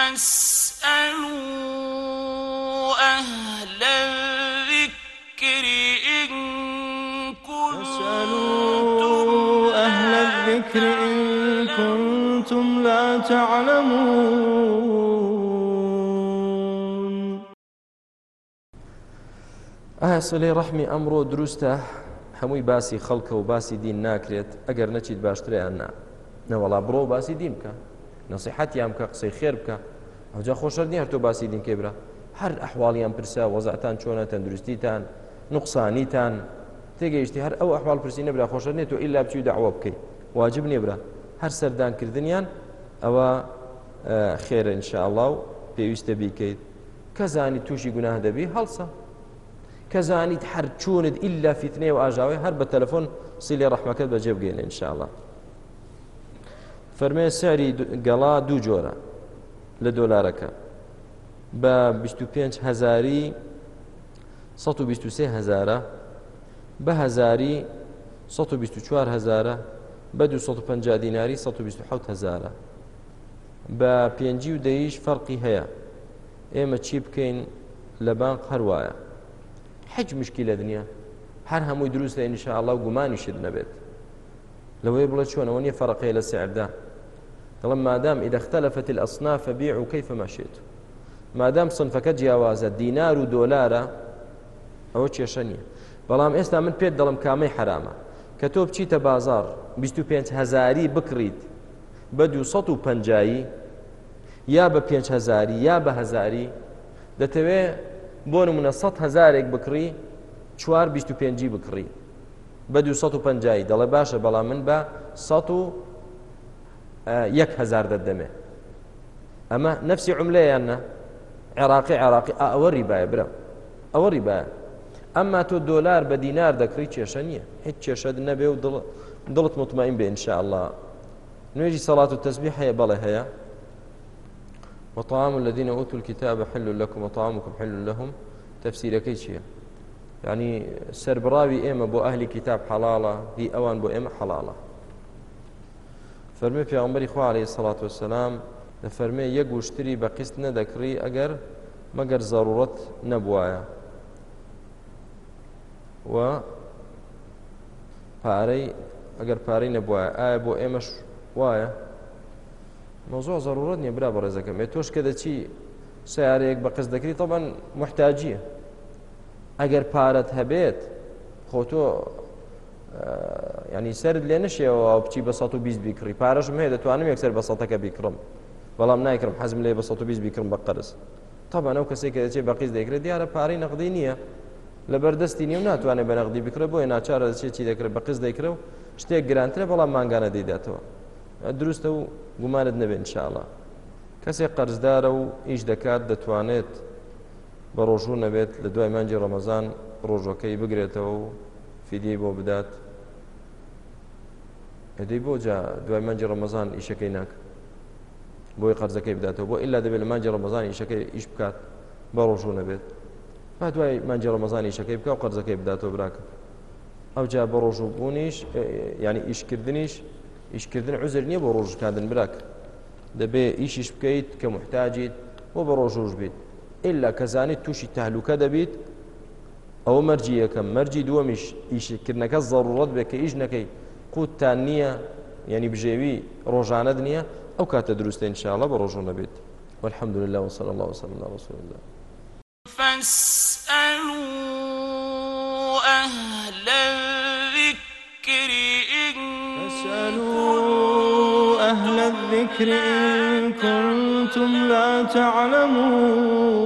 فاسألوا أهل الذكر إن كنتم أهل الذكر إن كنتم لا تعلمون. ئایا سلەی ڕەحمی ئەمڕۆ دروستە. هەمووی باسی خەڵکە و باسی دین ناکرێت. ئەگەر نەچیت باشتریان نا نەوەڵا بڕۆ باسی دین بکە. نسیحەتیان بکە قسەی خێر بکە ئەوجا خۆشەر نیە هەر تۆ باسی دین کێبرا هەر ئەحواڵیان پرسە وەزعتان چۆنە تەندروستیتان نقصانیتان. تێگەیشتی هەر ئەو ئەحوال پرسی نەبرا خۆشە نێت تۆ ئیلا بچوی داوا بکەیت واجب نێبرا هەر سەردانکردنیان ئەوە خێرە انشاءله و پێویستە بیکەیت کەزانی تووشی گوناه دەبی هەڵسە کەزانیت هەر چوونت ئللا فیتنێ و ئاژاوی هەر بە تەلەفۆن سیلی ڕحمەکەت بەجێ بگەێنە انشاءله فەرمێ سەری گەڵا دوو جۆرە لە دۆلارەکە. بە 25 هزاری 123 هزارە بە هزاری 124 هزارە بە 250 دیناری 127 هزارە بە پێنجی و دەیش فەرقی هەیە. ئێمە چی بکەین لە بانق هەروایە؟ حج مشکی لە دنیا. هەر هەمووی دروست لە ئینشاءله و گومانیشت نەبێت. لەوەی بڵە چۆنەوە نیە فەرقی لە سعردا. دەڵم مادام إذا اختلفت الأصناف فبيعوا كيفما شئتم مادام صنفەکە جیاوازە دینار و دۆلارە ئەوە کێشە نییە بەڵام ئێستا من پێت دەڵم کامەی حرامە کە تۆ بچیتە بازار؟ 25 هزاری بکڕیت بە 250 یا بە 5 هزاری یا بە هزاری دەتەوێت بۆ نمونە 100 هزارێک بکڕی چوار 25 بکڕی بە 250 دەڵێ باشە بەڵام من بە 100 یەک هزار دەدەمێ ئەمە نفسی عملەیانە عێراقی عراقی ئەوە ڕیبایە برە ئەوە ڕیبایە ئەمما تۆ دۆلار بە دینار دەکڕی کێشە نییە. هیچ کێشەد نەبێ و دڵت مطمئین بێ انشاء الله. نوێژی سەڵات و تەسبیح هەیە بەڵێ وطعام الذين أوتوا الكتاب حل لكم وطعامكم حل لهم. تفسير كيشيا يعني سربراوي إما بو أهل كتاب حلالة هي أوان بو إما حلالة فەرمی پێغمبەری خوا عليه سڵات وسلام لە فەرمێ یەک گوشتری بە قست نەدەکڕی ئەگەر مەگەر زەڕورەت نەبووایە و پارەی ئەگەر پارەی نەبووە ئایا بۆ ئێمەش وایە؟ مۆزۆ زەڕورەت نیە برا بە ڕێزەکەم. ێ تۆش کە دەچی سیارەیەک بە قست دەکری تەبەن محتاجیە. ئەگەر پارەت هەبێت خۆ تۆ ینی سرد لێ نشێەوە بچی بە 120 بیکڕی. پارەشم هەیە دەتوانم یەکسەر بە سەتەکە بیکڕم. بەڵام نایکرم حەزم لێ بە 120 بیکڕم بە قرس تابان ئەو کەسێک کە دەچێت بەقیز دەکرێت دیارە پارەی نەقدی نییە. لە بەردەستی نیە ناتوانێت بە نەقدی بکرێت بۆی ناچارە دەچێت چی دەکرێت بە قز دەیکرێت و شتێک گرانترە بەڵام ماگانە دەیداتەوە. دروستە و گومانت نەبێت انشاءڵە کەسێک قەرزدارە و ئیش دەکات دەتوانێت بە ڕۆژوو نەبێت لە دوای مانجی ڕەمەزان ڕۆژەکەی بگرێتەوە و فیدی بۆ بدات. هەدەی بۆ جا دوای مانجی ڕەمەزان ئیشەکەی ناکە بۆی قەرزەکەی بداتەوە بۆ ئللا دەبێت لە مانجی ڕەمەزان ئیشەکەی ئیش بکات بە ڕۆژوو نەبێت. با دوای مانجی ڕەمەزان ئیشەکەی بکە و قەرزەکەی بداتەوە براکە. ئەو جا بە ڕۆژوو بوونیش ینی ئیشکردنیش ئیشکردن عزر نییە بۆ ڕۆژکاندن براک دەبێ ئیشیش بکەیت کە محتاجیت بۆ بە ڕۆژوش بیت ئللا کەزانیت تووشی تەهلوکە دەبیت ئەوە مەرجی یەکەم. مەرجی دووەمیش ئیشکردنەکە زەڕوڕەت بێ کە ئیش نەکەی. قوتتان نییە ینی بژێوی ڕۆژانە نییە ئەو کاتە دروستە انشاءڵە بە ڕۆژۆ نەبێت والحمد لله وصلى الله وسلم على رسول الله. فاسألوا أهل الذكر إن فاسألوا أهل الذكر إن كنتم لا تعلمون.